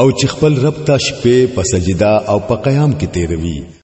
او چې خپل رب ته شپې په سجدا او په قیام کې تیروي